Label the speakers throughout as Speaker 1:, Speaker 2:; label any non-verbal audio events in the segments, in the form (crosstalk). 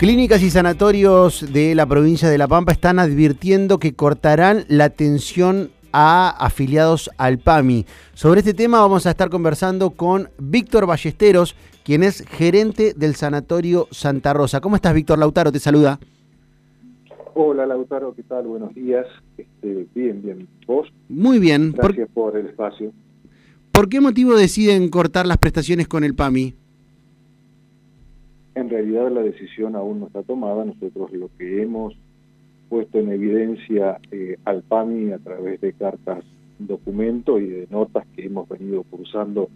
Speaker 1: Clínicas y sanatorios de la provincia de La Pampa están advirtiendo que cortarán la atención a afiliados al PAMI. Sobre este tema vamos a estar conversando con Víctor Ballesteros, quien es gerente del Sanatorio Santa Rosa. ¿Cómo estás, Víctor Lautaro? Te saluda.
Speaker 2: Hola, Lautaro, ¿qué tal? Buenos días. Este, bien, bien. ¿Vos?
Speaker 1: Muy bien.
Speaker 2: Gracias por, por el espacio.
Speaker 1: ¿Por qué motivo deciden cortar las prestaciones con el PAMI?
Speaker 2: En realidad la decisión aún no está tomada. Nosotros lo que hemos puesto en evidencia eh, al PAMI a través de cartas documento y de notas que hemos venido cursando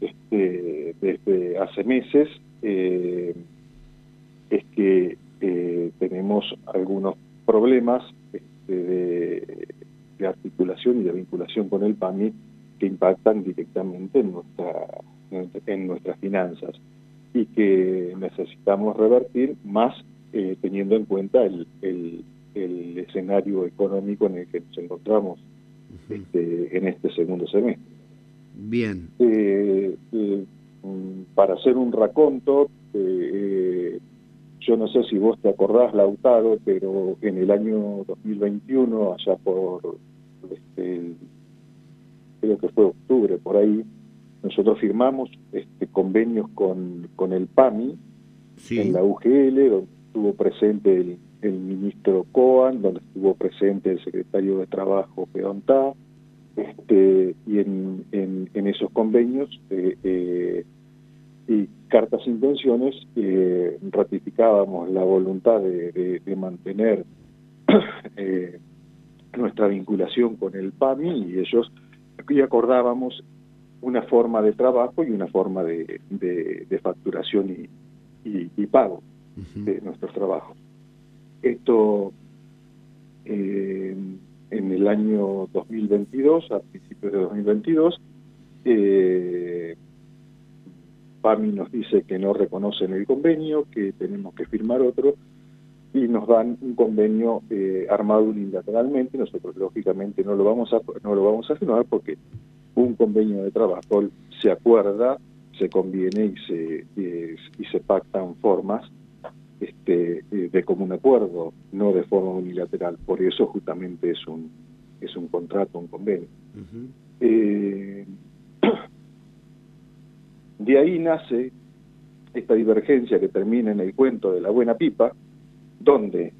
Speaker 2: este, desde hace meses eh, es que eh, tenemos algunos problemas este, de, articulación y de vinculación con el PAMI que impactan directamente en nuestras finanzas y que necesitamos revertir más eh, teniendo en cuenta el, el, escenario económico en el que nos encontramos este, en este segundo semestre.
Speaker 1: Bien.
Speaker 2: Eh, eh, mm, para hacer un raconto, yo no sé si vos te acordás, Lautaro, pero en el año 2021, allá por, este, creo que fue octubre, por ahí, nosotros firmamos este, convenios con, con el PAMI en la UGL, donde estuvo presente el, ministro Coan, donde estuvo presente el secretario de Trabajo Peontá, este, y en, en, esos convenios eh, eh, y cartas e intenciones eh, ratificábamos la voluntad de, de mantener (coughs) nuestra vinculación con el PAMI y ellos y acordábamos una forma de trabajo y una forma de, de, facturación y, y, pago de nuestros trabajos. Esto eh, en el año 2022, a principios de 2022, eh, PAMI nos dice que no reconocen el convenio, que tenemos que firmar otro, y nos dan un convenio eh, armado unilateralmente. Nosotros lógicamente no lo vamos a no lo vamos a firmar porque un convenio de trabajo se acuerda, se conviene y se, y, se pactan formas este, de común acuerdo, no de forma unilateral. Por eso justamente es un, es un contrato, un convenio. Eh, de ahí nace esta divergencia que termina en el cuento de la buena pipa, donde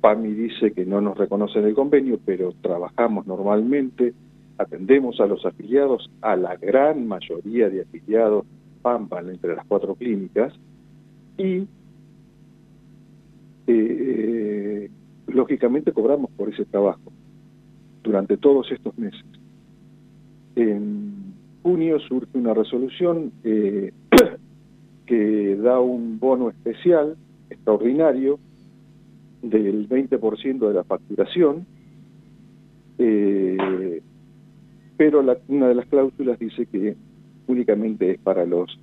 Speaker 2: PAMI dice que no nos reconocen el convenio, pero trabajamos normalmente atendemos a los afiliados, a la gran mayoría de afiliados Pampa entre las cuatro clínicas y eh, lógicamente cobramos por ese trabajo durante todos estos meses. En junio surge una resolución eh, (clears throat) que da un bono especial, extraordinario, del 20% de la facturación, eh, pero una de las cláusulas dice que únicamente es para los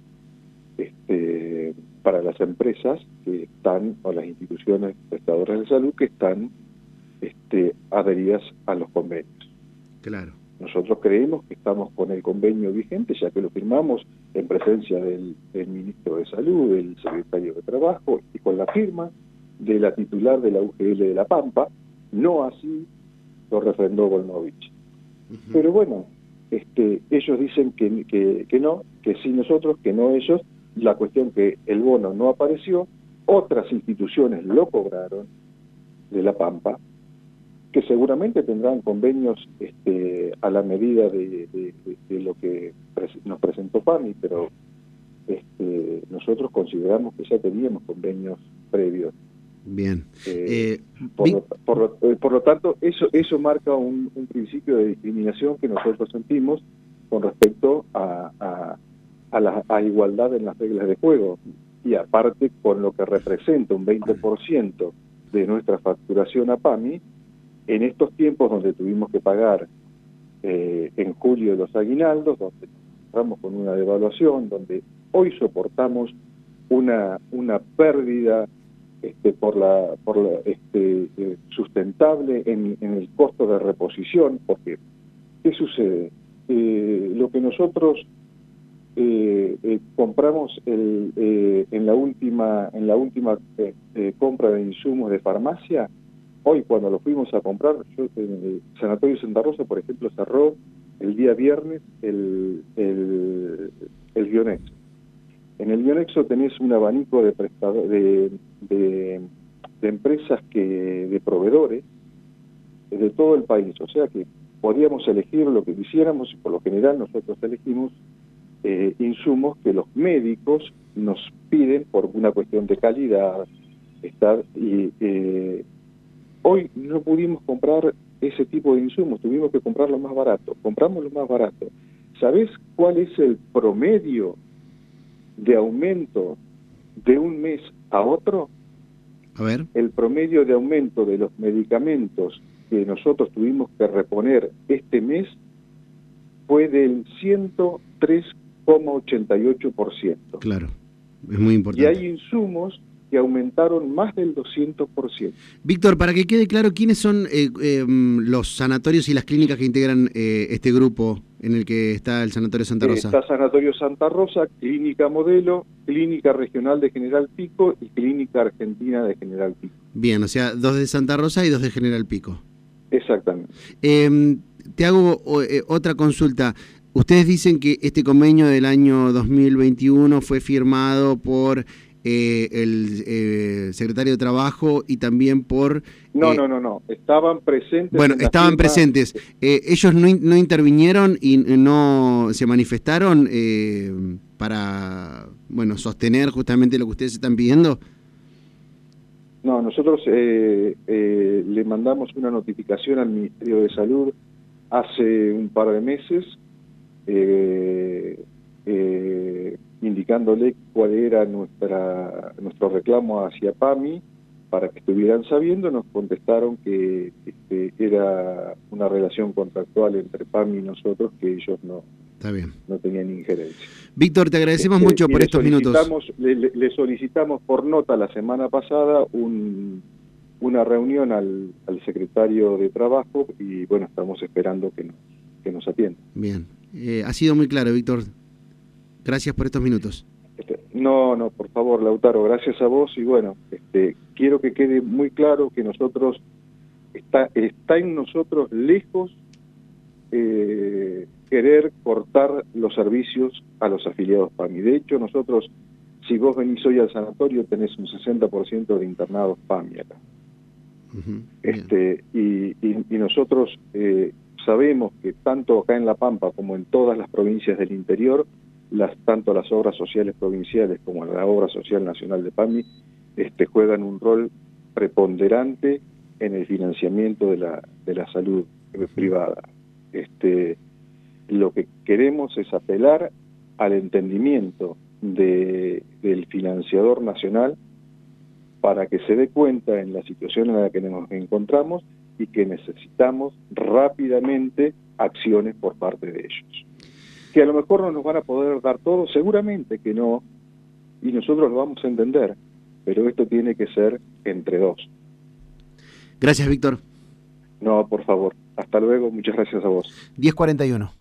Speaker 2: este, para las empresas que están o las instituciones prestadoras de salud que están este, adheridas a los convenios.
Speaker 1: Claro.
Speaker 2: Nosotros creemos que estamos con el convenio vigente, ya que lo firmamos en presencia del, ministro de Salud, del secretario de Trabajo y con la firma de la titular de la UGL de La Pampa, no así lo refrendó Volnovich. Pero bueno, este, ellos dicen que, que, no, que sí nosotros, que no ellos. La cuestión que el bono no apareció, otras instituciones lo cobraron de La Pampa, que seguramente tendrán convenios este, a la medida de, lo que nos presentó PAMI, pero este, nosotros consideramos que ya teníamos convenios previos
Speaker 1: Bien.
Speaker 2: Eh, eh, por, lo, tanto, eso, eso marca un, principio de discriminación que nosotros sentimos con respecto a, a, la a igualdad en las reglas de juego. Y aparte, con lo que representa un 20% de nuestra facturación a PAMI, en estos tiempos donde tuvimos que pagar eh, en julio los aguinaldos, donde estamos con una devaluación, donde hoy soportamos una, una pérdida este, por la, por la, este, eh, sustentable en, el costo de reposición, porque ¿qué sucede? Eh, lo que nosotros eh, eh, compramos el, en la última, en la última compra de insumos de farmacia, hoy cuando lo fuimos a comprar, yo, el Sanatorio Santa Rosa, por ejemplo, cerró el día viernes el, el, el Bionexo. En el Bionexo tenés un abanico de, de, de, empresas que de proveedores de todo el país, o sea que podíamos elegir lo que quisiéramos y por lo general nosotros elegimos eh, insumos que los médicos nos piden por una cuestión de calidad, estar y eh, hoy no pudimos comprar ese tipo de insumos, tuvimos que comprar lo más barato, compramos lo más barato. ¿Sabes cuál es el promedio de aumento de un mes a otro?
Speaker 1: A ver.
Speaker 2: El promedio de aumento de los medicamentos que nosotros tuvimos que reponer este mes fue del 103,88%.
Speaker 1: Claro, es muy importante.
Speaker 2: Y hay insumos que aumentaron más del 200%.
Speaker 1: Víctor, para que quede claro, ¿quiénes son eh, em, los sanatorios y las clínicas que integran eh, este grupo en el que está el Sanatorio Santa eh, Rosa?
Speaker 2: está Sanatorio Santa Rosa, Clínica Modelo, Clínica Regional de General Pico y Clínica Argentina de General Pico.
Speaker 1: Bien, o sea, dos de Santa Rosa y dos de General Pico.
Speaker 2: Exactamente.
Speaker 1: Em, te hago otra consulta. Ustedes dicen que este convenio del año 2021 fue firmado por eh, el eh, secretario de Trabajo y también por...
Speaker 2: No, eh, no, no, no, estaban presentes.
Speaker 1: Bueno, estaban presentes. ¿Ellos no, no, intervinieron y no se manifestaron para, bueno, sostener justamente lo que ustedes están pidiendo?
Speaker 2: No, nosotros le mandamos una notificación al Ministerio de Salud hace un par de meses indicándole cuál era nuestra nuestro reclamo hacia PAMI para que estuvieran sabiendo, nos contestaron que este, era una relación contractual entre PAMI y nosotros, que ellos no, no tenían injerencia.
Speaker 1: Víctor, te agradecemos este, mucho por estos minutos.
Speaker 2: Le, solicitamos por nota la semana pasada un, una reunión al, al, secretario de Trabajo y bueno, estamos esperando que nos, que nos atienda.
Speaker 1: Bien, eh, ha sido muy claro, Víctor. Gracias por estos minutos.
Speaker 2: Este, no, no, por favor, Lautaro, gracias a vos y bueno, este, quiero que quede muy claro que nosotros, está, está en nosotros lejos eh, querer cortar los servicios a los afiliados PAMI. De hecho, nosotros, si vos venís hoy al sanatorio, tenés un 60% de internados PAMI acá. este, y, y, nosotros eh, sabemos que tanto acá en La Pampa como en todas las provincias del interior, las, tanto las obras sociales provinciales como la obra social nacional de PAMI este, juegan un rol preponderante en el financiamiento de la, de la salud privada. Este, lo que queremos es apelar al entendimiento de, del financiador nacional para que se dé cuenta en la situación en la que nos encontramos y que necesitamos rápidamente acciones por parte de ellos que a lo mejor no nos van a poder dar todo, seguramente que no, y nosotros lo vamos a entender, pero esto tiene que ser entre dos.
Speaker 1: Gracias, Víctor.
Speaker 2: No, por favor. Hasta luego, muchas gracias a vos.
Speaker 1: 1041.